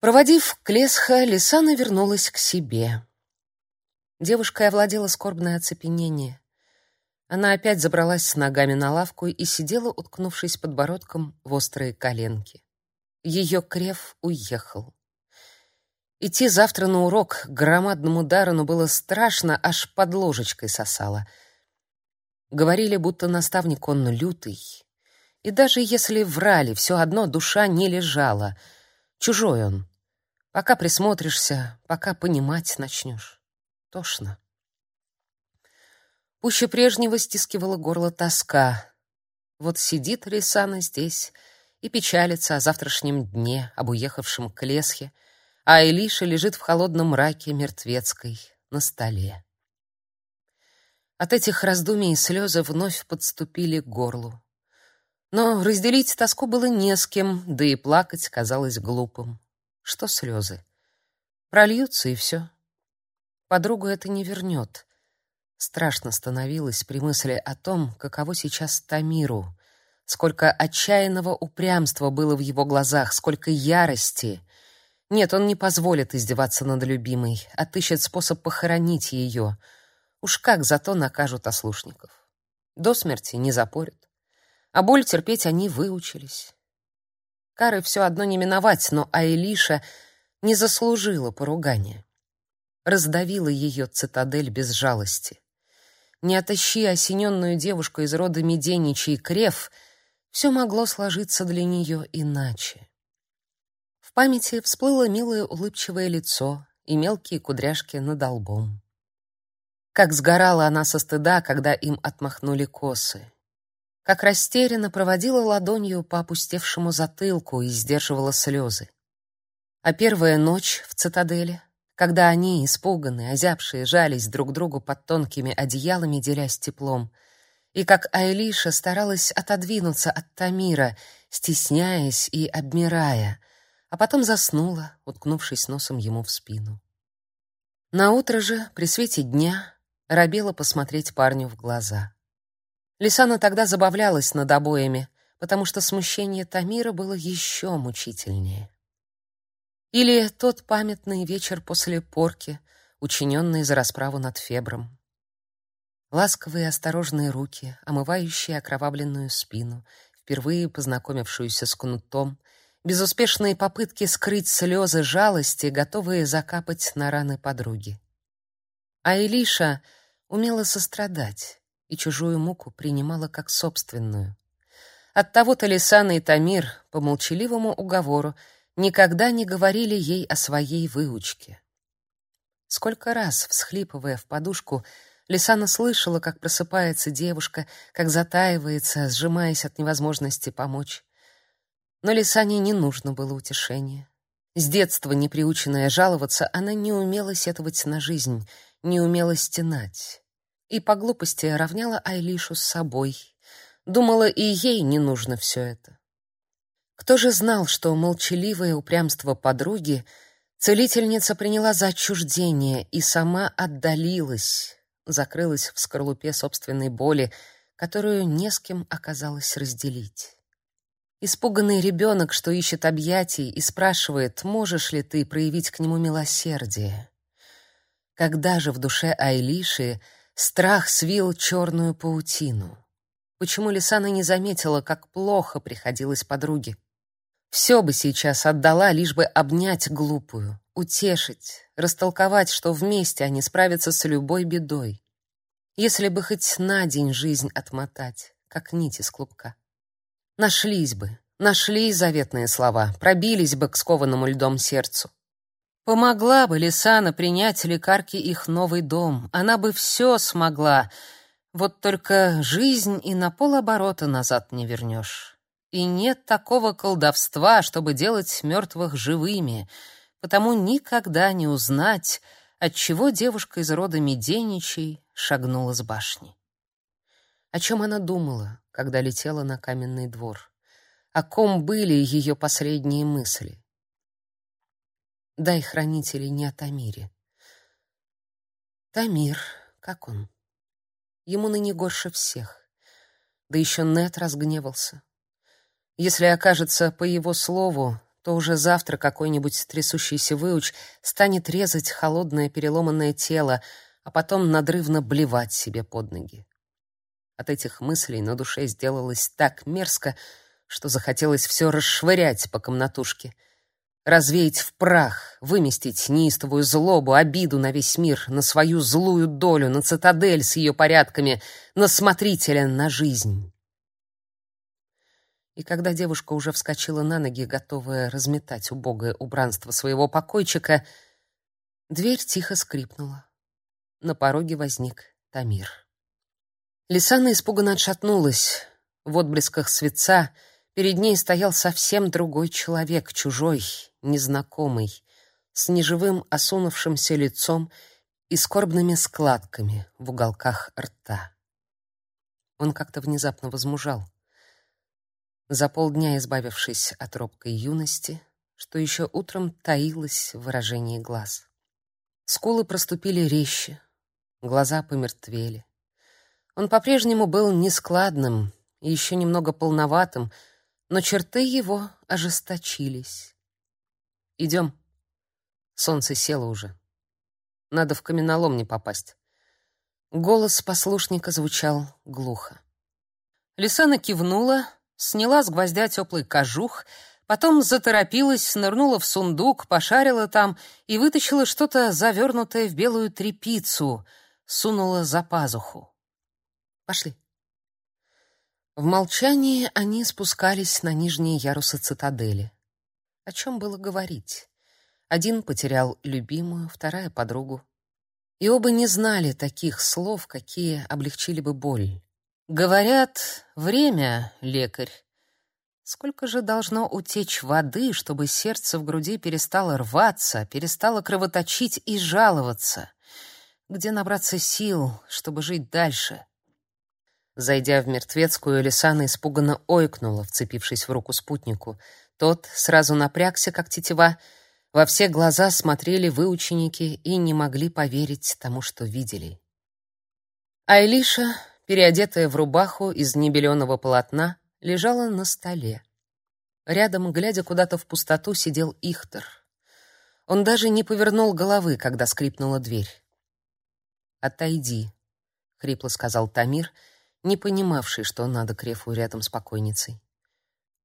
Проводив Клесха, Лисана вернулась к себе. Девушкой овладело скорбное оцепенение. Она опять забралась с ногами на лавку и сидела, уткнувшись подбородком в острые коленки. Ее крев уехал. Идти завтра на урок громадному Дарану было страшно, аж под ложечкой сосало. Говорили, будто наставник он лютый. И даже если врали, все одно душа не лежала. Чужой он, Пока присмотришься, пока понимать начнешь. Тошно. Пуще прежнего стискивала горло тоска. Вот сидит Рисана здесь и печалится о завтрашнем дне, об уехавшем к Лесхе, а Элиша лежит в холодном мраке мертвецкой на столе. От этих раздумий слезы вновь подступили к горлу. Но разделить тоску было не с кем, да и плакать казалось глупым. Что слезы? Прольются и все. Подругу это не вернет. Страшно становилось при мысли о том, каково сейчас Тамиру, сколько отчаянного упрямства было в его глазах, сколько ярости. Нет, он не позволит издеваться над любимой, отыщет способ похоронить ее. Уж как зато накажут ослушников. До смерти не запорят. А боль терпеть они выучились. Кары все одно не миновать, но Аэлиша не заслужила поругания. Раздавила ее цитадель без жалости. Не отащи осененную девушку из рода Меденичей Крев, все могло сложиться для нее иначе. В памяти всплыло милое улыбчивое лицо и мелкие кудряшки над лбом. Как сгорала она со стыда, когда им отмахнули косы как растерянно проводила ладонью по опустевшему затылку и сдерживала слезы. А первая ночь в цитадели, когда они, испуганные, озябшие, жались друг другу под тонкими одеялами, делясь теплом, и как Айлиша старалась отодвинуться от Тамира, стесняясь и обмирая, а потом заснула, уткнувшись носом ему в спину. На утро же, при свете дня, робела посмотреть парню в глаза. Лисана тогда забавлялась над обоями, потому что смущение Тамира было еще мучительнее. Или тот памятный вечер после порки, учиненный за расправу над Фебром. Ласковые осторожные руки, омывающие окровавленную спину, впервые познакомившуюся с кнутом, безуспешные попытки скрыть слезы жалости, готовые закапать на раны подруги. А Элиша умела сострадать и чужую муку принимала как собственную. Оттого-то Лисана и Тамир по молчаливому уговору никогда не говорили ей о своей выучке. Сколько раз, всхлипывая в подушку, Лисана слышала, как просыпается девушка, как затаивается, сжимаясь от невозможности помочь. Но Лисане не нужно было утешения. С детства не приученная жаловаться, она не умела сетовать на жизнь, не умела стенать и по глупости равняла Айлишу с собой. Думала, и ей не нужно все это. Кто же знал, что молчаливое упрямство подруги целительница приняла за отчуждение и сама отдалилась, закрылась в скорлупе собственной боли, которую не с кем оказалось разделить. Испуганный ребенок, что ищет объятий и спрашивает, можешь ли ты проявить к нему милосердие. Когда же в душе Айлиши Страх свил черную паутину. Почему Лисана не заметила, как плохо приходилось подруге? Все бы сейчас отдала, лишь бы обнять глупую, утешить, растолковать, что вместе они справятся с любой бедой. Если бы хоть на день жизнь отмотать, как нить из клубка. Нашлись бы, нашлись заветные слова, пробились бы к скованному льдом сердцу. Помогла бы Лисана принять лекарки их новый дом. Она бы все смогла. Вот только жизнь и на полоборота назад не вернешь. И нет такого колдовства, чтобы делать мертвых живыми, потому никогда не узнать, отчего девушка из рода Меденичей шагнула с башни. О чем она думала, когда летела на каменный двор? О ком были ее последние мысли? Дай хранителей не о Тамире. Тамир, как он? Ему ныне горше всех. Да еще Нет разгневался. Если окажется по его слову, то уже завтра какой-нибудь трясущийся выуч станет резать холодное переломанное тело, а потом надрывно блевать себе под ноги. От этих мыслей на душе сделалось так мерзко, что захотелось все расшвырять по комнатушке, развеять в прах, выместить неистовую злобу, обиду на весь мир, на свою злую долю, на цитадель с ее порядками, на смотрителя на жизнь. И когда девушка уже вскочила на ноги, готовая разметать убогое убранство своего покойчика, дверь тихо скрипнула. На пороге возник Тамир. Лисана испуганно отшатнулась. В отблесках светца перед ней стоял совсем другой человек, чужой, незнакомый, с неживым осунувшимся лицом и скорбными складками в уголках рта. Он как-то внезапно возмужал. За полдня избавившись от робкой юности, что еще утром таилось в выражении глаз. Скулы проступили резче, глаза помертвели. Он по-прежнему был нескладным и еще немного полноватым, но черты его ожесточились. Идем. Солнце село уже. Надо в каменолом не попасть. Голос послушника звучал глухо. Лисана кивнула, сняла с гвоздя теплый кожух, потом заторопилась, нырнула в сундук, пошарила там и вытащила что-то завернутое в белую тряпицу, сунула за пазуху. Пошли. В молчании они спускались на нижние ярусы цитадели. О чем было говорить? Один потерял любимую, вторая — подругу. И оба не знали таких слов, какие облегчили бы боль. Говорят, время — лекарь. Сколько же должно утечь воды, чтобы сердце в груди перестало рваться, перестало кровоточить и жаловаться? Где набраться сил, чтобы жить дальше? Зайдя в мертвецкую, Лисана испуганно ойкнула, вцепившись в руку спутнику. Тот сразу напрягся, как тетива. Во все глаза смотрели выученики и не могли поверить тому, что видели. Айлиша, переодетая в рубаху из небеленого полотна, лежала на столе. Рядом, глядя куда-то в пустоту, сидел Ихтер. Он даже не повернул головы, когда скрипнула дверь. «Отойди», — хрипло сказал Тамир, — не понимавший, что надо Крефу рядом с покойницей.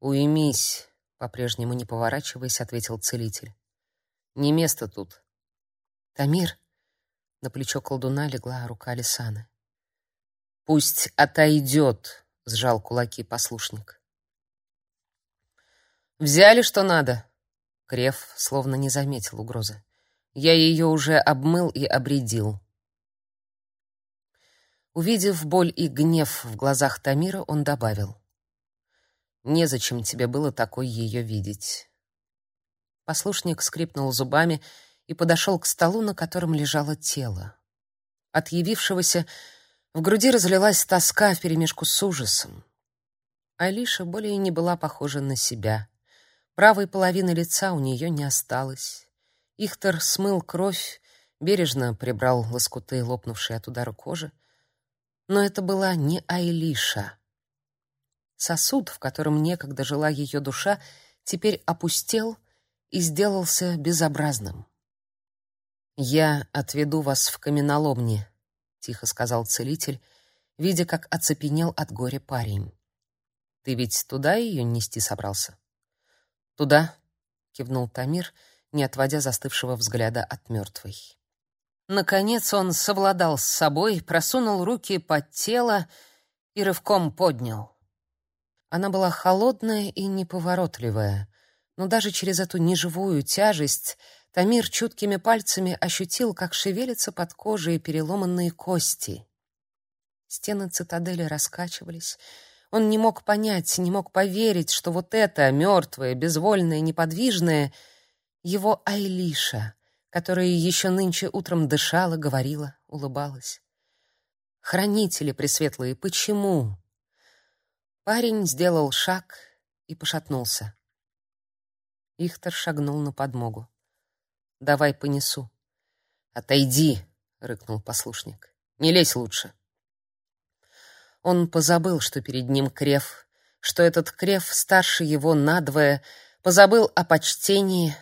«Уймись», — по-прежнему не поворачиваясь, ответил целитель. «Не место тут». «Тамир», — на плечо колдуна легла рука Лисаны. «Пусть отойдет», — сжал кулаки послушник. «Взяли, что надо?» Креф словно не заметил угрозы. «Я ее уже обмыл и обредил. Увидев боль и гнев в глазах Тамира, он добавил: "Незачем тебе было такой ее видеть". Послушник скрипнул зубами и подошел к столу, на котором лежало тело. От явившегося в груди разлилась тоска вперемешку с ужасом. Алиша более не была похожа на себя. Правой половины лица у нее не осталось. Ихтер смыл кровь, бережно прибрал лоскуты, лопнувшие от удара кожи. Но это была не Айлиша. Сосуд, в котором некогда жила ее душа, теперь опустел и сделался безобразным. «Я отведу вас в каменоломни», — тихо сказал целитель, видя, как оцепенел от горя парень. «Ты ведь туда ее нести собрался?» «Туда», — кивнул Тамир, не отводя застывшего взгляда от мертвой. Наконец он совладал с собой, просунул руки под тело и рывком поднял. Она была холодная и неповоротливая, но даже через эту неживую тяжесть Тамир чуткими пальцами ощутил, как шевелятся под кожей переломанные кости. Стены цитадели раскачивались. Он не мог понять, не мог поверить, что вот это мертвое, безвольное, неподвижное — его Айлиша — которая еще нынче утром дышала, говорила, улыбалась. Хранители пресветлые, почему? Парень сделал шаг и пошатнулся. Ихтер шагнул на подмогу. Давай понесу. Отойди, рыкнул послушник. Не лезь лучше. Он позабыл, что перед ним крев, что этот крев старше его надвое, Позабыл о почтении,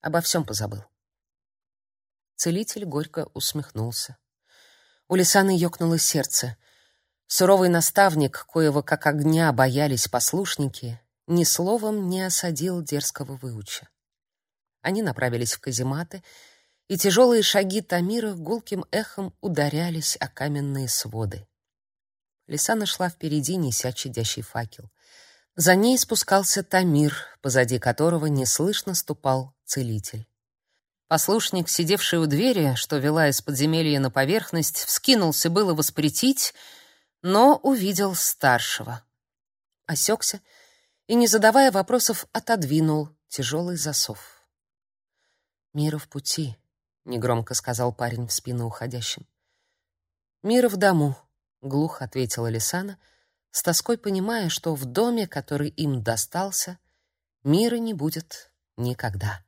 обо всем позабыл. Целитель горько усмехнулся. У Лисаны ёкнуло сердце. Суровый наставник, коего как огня боялись послушники, ни словом не осадил дерзкого выуча. Они направились в казематы, и тяжелые шаги Тамира гулким эхом ударялись о каменные своды. Лисана шла впереди, неся чадящий факел. За ней спускался Тамир, позади которого неслышно ступал целитель. Послушник, сидевший у двери, что вела из подземелья на поверхность, вскинулся было воспретить, но увидел старшего. Осекся и, не задавая вопросов, отодвинул тяжелый засов. «Мира в пути», — негромко сказал парень в спину уходящим. «Мира в дому», — глухо ответила Лисана, с тоской понимая, что в доме, который им достался, мира не будет никогда.